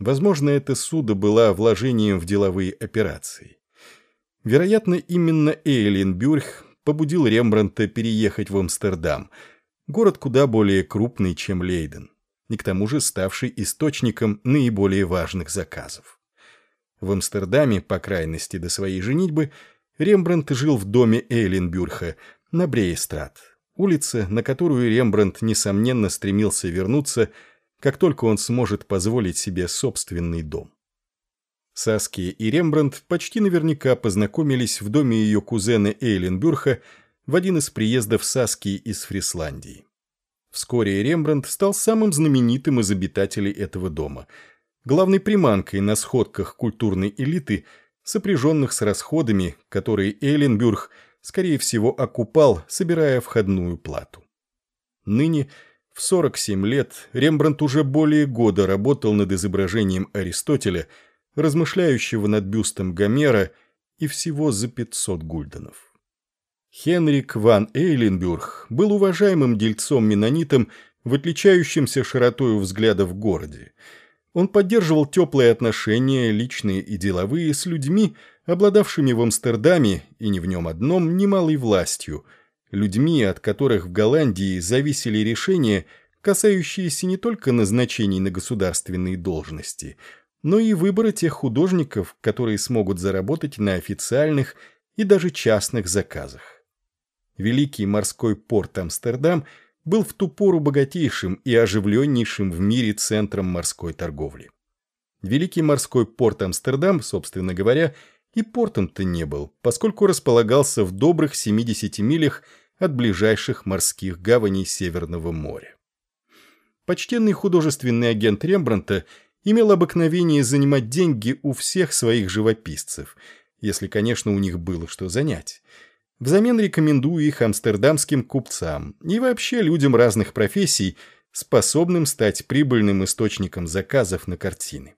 Возможно, эта суда была вложением в деловые операции. Вероятно, именно Эйленбюрг побудил Рембрандта переехать в Амстердам, город куда более крупный, чем Лейден, и к тому же ставший источником наиболее важных заказов. В Амстердаме, по крайности до своей женитьбы, Рембрандт жил в доме Эйленбюрха на Брейстрат, улице, на которую Рембрандт, несомненно, стремился вернуться, как только он сможет позволить себе собственный дом. Саски и Рембрандт почти наверняка познакомились в доме ее кузена Эйленбюрха в один из приездов Саски из Фрисландии. Вскоре Рембрандт стал самым знаменитым из обитателей этого дома, главной приманкой на сходках культурной элиты, сопряженных с расходами, которые Эйленбюрг, скорее всего, окупал, собирая входную плату. Ныне, в 47 лет, Рембрандт уже более года работал над изображением Аристотеля – размышляющего над бюстом Гомера и всего за 500 гульденов. Хенрик ван Эйленбюрг был уважаемым дельцом-менонитом в отличающемся широтою взгляда в городе. Он поддерживал теплые отношения, личные и деловые, с людьми, обладавшими в Амстердаме, и не в нем одном, немалой властью, людьми, от которых в Голландии зависели решения, касающиеся не только назначений на государственные должности – но и выбора тех художников, которые смогут заработать на официальных и даже частных заказах. Великий морской порт Амстердам был в ту пору богатейшим и оживленнейшим в мире центром морской торговли. Великий морской порт Амстердам, собственно говоря, и портом-то не был, поскольку располагался в добрых 70 милях от ближайших морских гаваней Северного моря. Почтенный художественный агент Рембранта – имел обыкновение занимать деньги у всех своих живописцев, если, конечно, у них было что занять. Взамен рекомендую их амстердамским купцам и вообще людям разных профессий, способным стать прибыльным источником заказов на картины.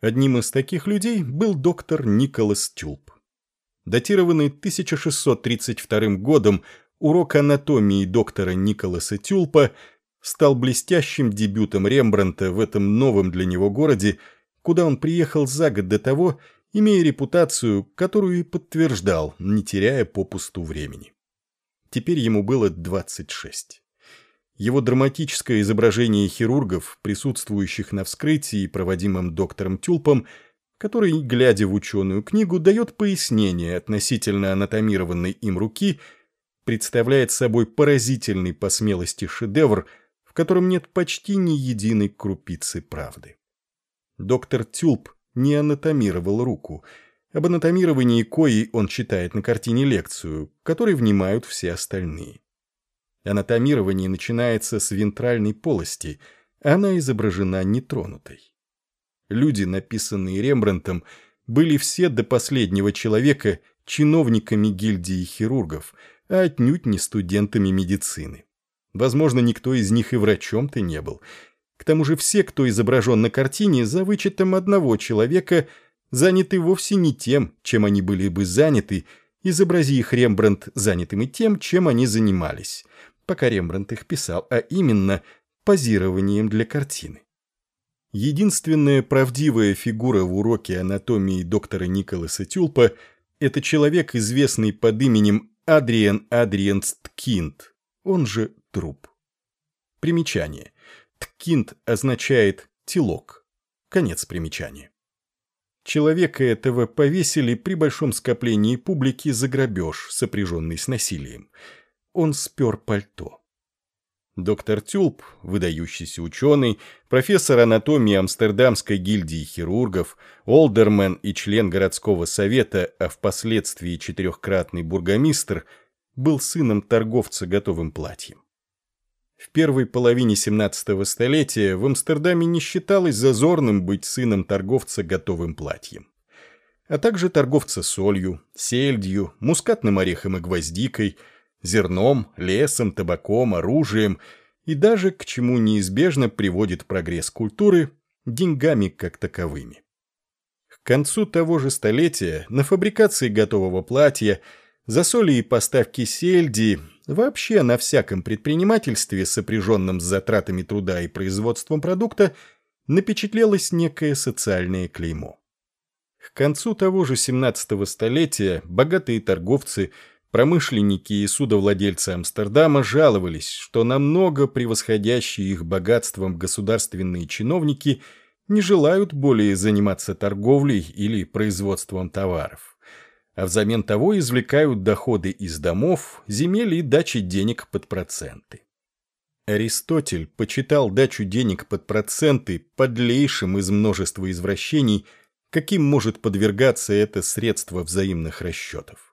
Одним из таких людей был доктор Николас Тюлп. Датированный 1632 годом урок анатомии доктора Николаса Тюлпа – стал блестящим дебютом Рембранта в этом новом для него городе, куда он приехал за год до того, имея репутацию, которую и подтверждал, не теряя попусту времени. Теперь ему было 26. Его драматическое изображение хирургов, присутствующих на вскрытии, проводимом доктором Тюлпом, который, глядя в ученую книгу, дает пояснение относительно анатомированной им руки, представляет собой поразительный по смелости шедевр – в котором нет почти ни единой крупицы правды. Доктор Тюлп не анатомировал руку. Об анатомировании кои он читает на картине лекцию, которой внимают все остальные. Анатомирование начинается с вентральной полости, она изображена нетронутой. Люди, написанные Рембрандтом, были все до последнего человека чиновниками гильдии хирургов, а отнюдь не студентами медицины. Возможно, никто из них и врачом-то не был. К тому же все, кто изображен на картине, за вычетом одного человека, заняты вовсе не тем, чем они были бы заняты, изобрази их Рембрандт занятыми тем, чем они занимались, пока Рембрандт их писал, а именно позированием для картины. Единственная правдивая фигура в уроке анатомии доктора Николаса Тюлпа – это человек, известный под именем Адриен Адриенсткинд, он же труп. Примечание. Ткинт означает «телок». Конец примечания. Человека этого повесили при большом скоплении публики за грабеж, сопряженный с насилием. Он спер пальто. Доктор Тюлп, выдающийся ученый, профессор анатомии Амстердамской гильдии хирургов, олдермен и член городского совета, а впоследствии четырехкратный бургомистр, был сыном торговца готовым платьем. В первой половине 17 столетия в Амстердаме не считалось зазорным быть сыном торговца готовым платьем. А также торговца солью, сельдью, мускатным орехом и гвоздикой, зерном, лесом, табаком, оружием и даже, к чему неизбежно приводит прогресс культуры, деньгами как таковыми. К концу того же столетия на фабрикации готового платья, за соли и поставки сельди Вообще на всяком предпринимательстве, сопряженном с затратами труда и производством продукта, напечатлелось некое социальное клеймо. К концу того же 17 столетия богатые торговцы, промышленники и судовладельцы Амстердама жаловались, что намного превосходящие их богатством государственные чиновники не желают более заниматься торговлей или производством товаров, а взамен того извлекают доходы из домов, земель и дачи денег под проценты. Аристотель почитал дачу денег под проценты подлейшим из множества извращений – каким может подвергаться это средство взаимных расчетов.